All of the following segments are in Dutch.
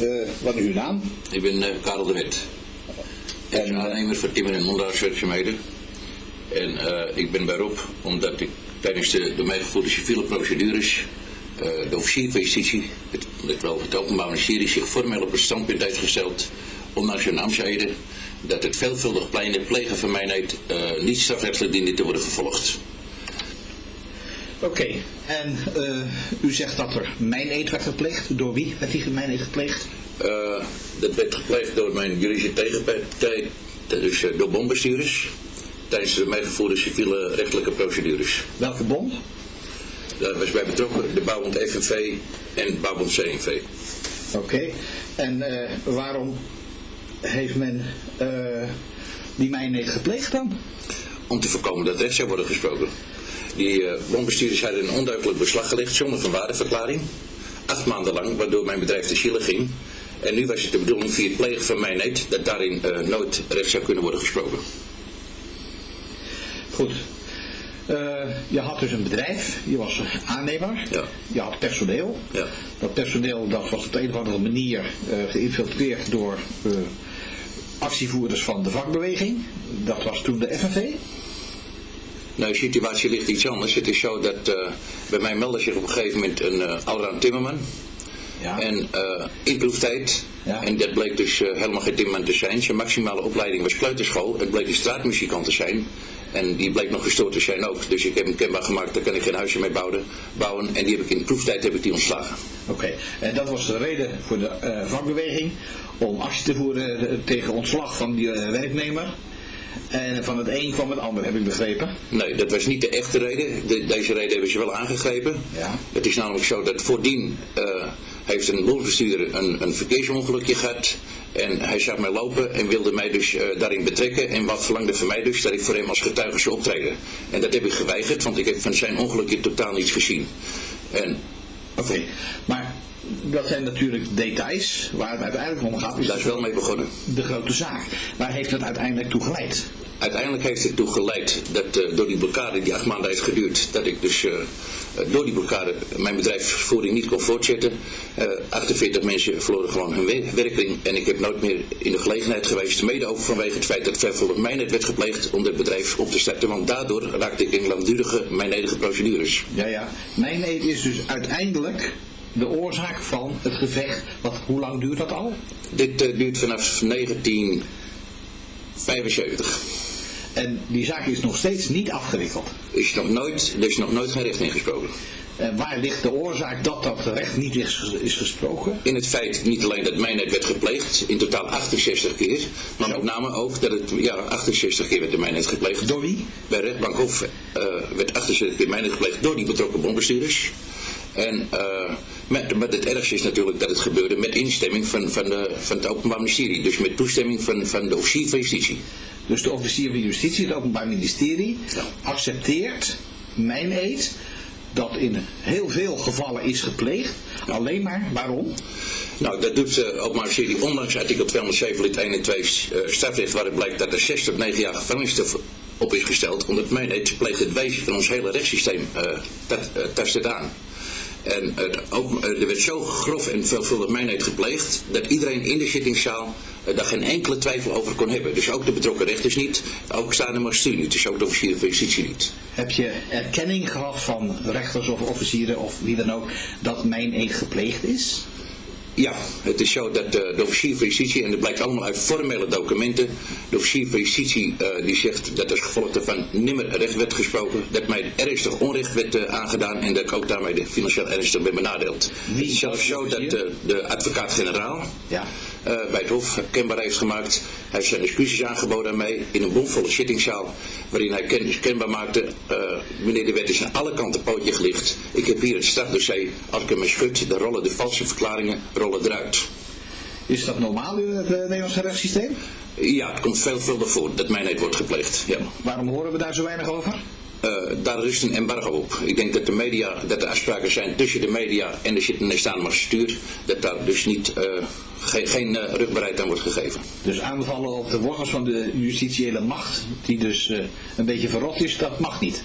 Eh, wat is uw naam? Ik ben eh, Karel de Wit. Ik ben aannemer voor timmer- en onderhoudswerkzaamheden. En eh, ik ben beroep omdat ik tijdens de door mij gevoerde civiele procedures de officier van justitie, het, het, wel het openbaar ministerie, zich formeel op het standpunt heeft gesteld, ondanks hun ambtsheden, dat het veelvuldig pleine plegen van mijnheid niet strafrechtelijk diende te worden vervolgd. Oké, en uh, u zegt dat er mijn eet werd gepleegd. Door wie werd die mijn eet gepleegd? Uh, dat werd gepleegd door mijn juridische tegenpartij, dus uh, door bombestuurders, tijdens de meegevoerde civiele rechtelijke procedures. Welke bond? Daar was bij betrokken de Bouwbond FNV en Bouwbond CNV. Oké, okay. en waarom heeft men die mijnheid gepleegd dan? Om te voorkomen dat recht zou worden gesproken. Die uh, bombestuurders hadden een onduidelijk beslag gelegd zonder van waardeverklaring. Acht maanden lang, waardoor mijn bedrijf te zielen ging. En nu was het de bedoeling via het plegen van mijn eet dat daarin uh, nooit recht zou kunnen worden gesproken. Goed. Uh, je had dus een bedrijf, je was aannemer, ja. je had personeel. Ja. Dat personeel dat was op de een of andere manier geïnfiltreerd door actievoerders van de vakbeweging. Dat was toen de FNV. Nou, de situatie ligt iets anders. Het is zo dat uh, bij mij meldde zich op een gegeven moment een uh, Timmerman. Ja. En uh, in proeftijd. Ja. En dat bleek dus helemaal geen Timmerman te zijn. Zijn maximale opleiding was kleuterschool. Het bleek een straatmuzikant te zijn. En die bleek nog gestoord te zijn ook. Dus ik heb hem kenbaar gemaakt, daar kan ik geen huisje mee bouwen. bouwen en die heb ik in proeftijd heb ik die ontslagen. Oké, okay. en dat was de reden voor de vakbeweging om actie te voeren tegen ontslag van die werknemer. En van het een kwam het ander, heb ik begrepen. Nee, dat was niet de echte reden. De, deze reden hebben ze wel aangegrepen. Ja. Het is namelijk zo dat voordien uh, heeft een boelbestuurder een, een verkeersongelukje gehad. En hij zag mij lopen en wilde mij dus uh, daarin betrekken. En wat verlangde van mij dus dat ik voor hem als getuige zou optreden. En dat heb ik geweigerd, want ik heb van zijn ongelukje totaal niets gezien. En... Oké, okay. maar dat zijn natuurlijk details waar het uiteindelijk om gaat. Is Daar is wel mee begonnen. De grote zaak. Waar heeft het uiteindelijk toe geleid? Uiteindelijk heeft het toe geleid dat uh, door die blokkade die acht maanden heeft geduurd, dat ik dus uh, door die blokkade mijn bedrijfsvoering niet kon voortzetten. Uh, 48 mensen verloren gewoon hun werking en ik heb nooit meer in de gelegenheid geweest, mede ook vanwege het feit dat vervolgens mij net werd gepleegd om het bedrijf op te starten, want daardoor raakte ik in langdurige, mijn enige procedures. Ja, ja. Mijn eet is dus uiteindelijk de oorzaak van het gevecht. Wat, hoe lang duurt dat al? Dit uh, duurt vanaf 1975. En die zaak is nog steeds niet afgewikkeld? Is nog nooit, er is nog nooit geen recht ingesproken. En waar ligt de oorzaak dat dat recht niet is, is gesproken? In het feit niet alleen dat mijnheid werd gepleegd, in totaal 68 keer, maar met name ook dat het, ja, 68 keer werd de mijnheid gepleegd. Door wie? Bij rechtbank Hof uh, werd 68 keer mijnheid gepleegd door die betrokken bombestuurders. En uh, met, met het ergste is natuurlijk dat het gebeurde met instemming van, van, de, van het Openbaar Ministerie. Dus met toestemming van, van de officier van justitie. Dus de officier van justitie, het Openbaar Ministerie, ja. accepteert mijn eed dat in heel veel gevallen is gepleegd. Alleen maar, waarom? Nou, dat doet de Openbaar Ministerie ondanks artikel 207 lid 1 en 2 uh, strafrecht waaruit blijkt dat er 6 tot 9 jaar gevangenisstraf op is gesteld. Omdat mijn eed pleegt het wezen van ons hele rechtssysteem uh, dat, tast het aan. En het, ook, er werd zo grof en veelvuldig mijnheid gepleegd dat iedereen in de zittingszaal uh, daar geen enkele twijfel over kon hebben. Dus ook de betrokken rechters niet, ook staande magistraat niet, dus ook de officier van justitie niet. Heb je erkenning gehad van rechters of officieren of wie dan ook dat mijn gepleegd is? Ja, het is zo dat de, de officier van justitie, en dat blijkt allemaal uit formele documenten, de officier van justitie uh, die zegt dat als gevolg daarvan nimmer recht werd gesproken, dat mij ernstig onrecht werd uh, aangedaan en dat ik ook daarmee de financieel ernstig ben benadeeld. Wie het is zelfs zo dat uh, de advocaat-generaal ja. Bij het Hof kenbaar heeft gemaakt, hij heeft zijn excuses aangeboden aan mij in een bomvolle zittingszaal, waarin hij ken, kenbaar maakte, meneer de wet is aan alle kanten pootje gelicht, ik heb hier het strafdossier, als ik hem eens schud, dan rollen de valse verklaringen rollen eruit. Is dat normaal in het uh, Nederlandse rechtssysteem? Ja, het komt veelvuldig voor dat mijnheid wordt gepleegd. Ja. Waarom horen we daar zo weinig over? Uh, daar rust een embargo op. Ik denk dat de media, dat er afspraken zijn tussen de media en de zittende staande magistraat, dat daar dus niet, uh, ge geen uh, rugbaarheid aan wordt gegeven. Dus aanvallen op de wortels van de justitiële macht, die dus een beetje verrot is, dat mag niet?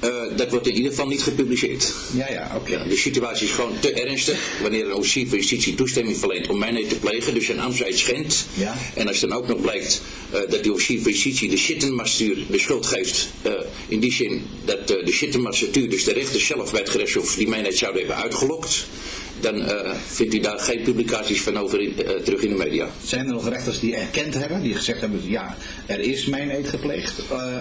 Eh, dat wordt in ieder geval niet gepubliceerd. Ja, ja, oké. De situatie is gewoon te ernstig wanneer een officier van justitie toestemming verleent om mijnheid te plegen, dus een ambtseid schendt. Ja. En als dan ook nog blijkt eh, dat die officier van justitie de zittenmastatuur de schuld geeft, eh, in die zin dat eh, de zittenmastatuur, dus de rechter zelf bij het gerechtshof, die mijnheid zouden hebben uitgelokt, dan eh, vindt hij daar geen publicaties van over in, eh, terug in de media. Zijn er nog rechters die erkend hebben, die gezegd hebben, ja, er is mijn eet gepleegd? Uh,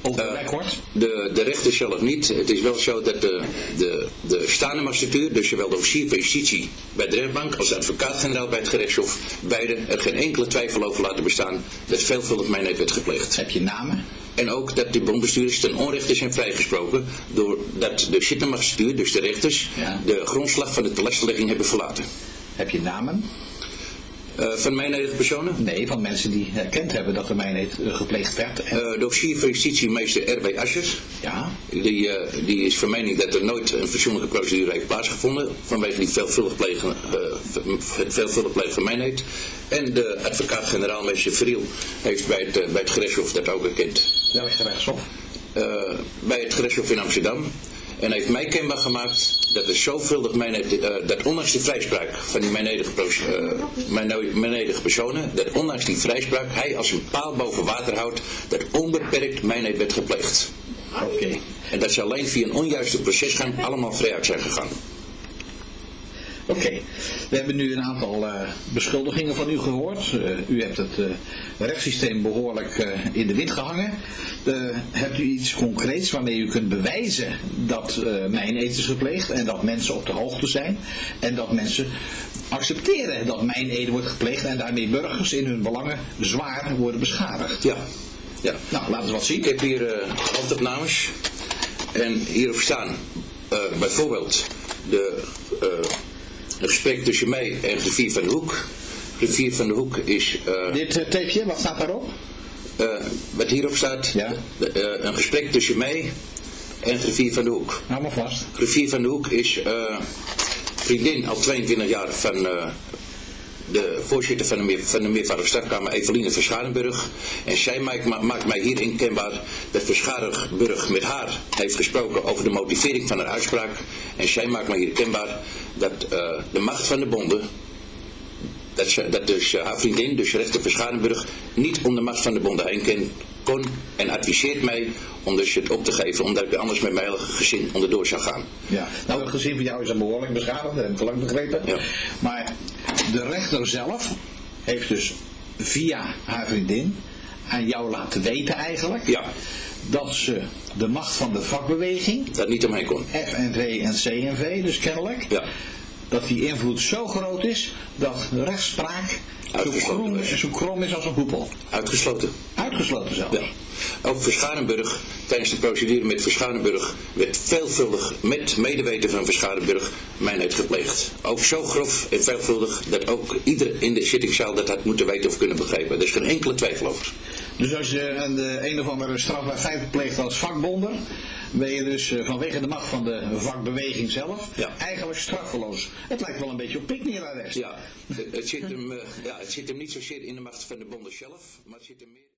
op de record? De, de rechter zelf niet. Het is wel zo dat de, de, de staande magistratuur, dus zowel de officier van justitie bij de rechtbank als de advocaat-generaal bij het gerechtshof, beide er geen enkele twijfel over laten bestaan dat veelvuldig mijnheid werd gepleegd. Heb je namen? En ook dat de bondbestuurders ten onrechte zijn vrijgesproken doordat de zittenmagstratuur, dus de rechters, Ja. de grondslag van de telastlegging hebben verlaten. Heb je namen? Eh, van mijneidige personen? Nee, van mensen die erkend hebben dat er mijn eet eh, gepleegd werd. En, Eh, de officier van justitie, meester R.W. Ascher, ja, Die, die is van mening dat er nooit een fatsoenlijke procedure heeft plaatsgevonden vanwege die veelvuldig plegen, eh, het veelvuldig plegen van mijnheid. En de advocaat-generaal, meester Vriel, heeft bij het, bij het gerechtshof dat ook erkend. Gerechtshof? Eh, bij het gerechtshof in Amsterdam. En heeft mij kenbaar gemaakt dat er zoveel mijnheid, eh, dat ondanks de vrijspraak van die mijnedige, eh, mijno- mijnedige personen, dat ondanks die vrijspraak hij als een paal boven water houdt dat onbeperkt mijnheid werd gepleegd. Oké. En dat ze alleen via een onjuiste procesgang allemaal vrij uit zijn gegaan. Oké, we hebben nu een aantal eh, beschuldigingen van u gehoord. Eh, u hebt het eh, rechtssysteem behoorlijk eh, in de wind gehangen. Eh, hebt u iets concreets waarmee u kunt bewijzen dat uh, mijn eet is gepleegd en dat mensen op de hoogte zijn en dat mensen accepteren dat mijn ede wordt gepleegd en daarmee burgers in hun belangen zwaar worden beschadigd? Ja. ja. Nou, laten we wat zien. Ik heb hier handopnames. En hierop staan bijvoorbeeld de, gesprek tussen mij en Griffier van de Hoek. Griffier van de Hoek is... Dit tapeje, wat staat daarop? wat hierop staat, Ja. een gesprek tussen mij en Griffier van de Hoek. Hou maar vast. Griffier van de Hoek is vriendin al 22 jaar van eh, de voorzitter van de, meer, van de meervoudige stadkamer, Eveline Verscharenburg. En zij maakt, ma- maakt mij hierin kenbaar dat Verscharenburg met haar heeft gesproken over de motivering van haar uitspraak. En zij maakt mij hier kenbaar dat eh, de macht van de bonden dat, ze, dat dus eh, haar vriendin, dus rechter Verscharenburg, niet om de macht van de bonden heen ken, kon en adviseert mij om dus het op te geven, omdat ik anders met mijn hele gezin onderdoor zou gaan. Ja, nou het gezin van jou is dan behoorlijk beschadigd, dat heb ik lang begrepen. Ja. Maar de rechter zelf heeft dus via haar vriendin aan jou laten weten eigenlijk Ja, dat ze de macht van de vakbeweging, dat niet omheen kon. FNV en CNV dus kennelijk, Ja, dat die invloed zo groot is dat rechtspraak zo krom, is. zo krom is als een hoepel. uitgesloten. Uitgesloten zelfs. Ja. Ook Verscharenburg, tijdens de procedure met Verscharenburg, werd veelvuldig met medeweten van Verscharenburg mijnheid gepleegd. Ook zo grof en veelvuldig dat ook ieder in de zittingszaal dat had moeten weten of kunnen begrijpen. Er is geen enkele twijfel over. Dus als je een, de een of andere strafbaar feit pleegt als vakbonder, ben je dus eh, vanwege de macht van de vakbeweging zelf Ja. eigenlijk straffeloos. Het lijkt wel een beetje op piknielarrest. Ja, het, het, zit hem, eh, ja, het zit hem niet zozeer in de macht van de bonden zelf, maar het zit hem meer...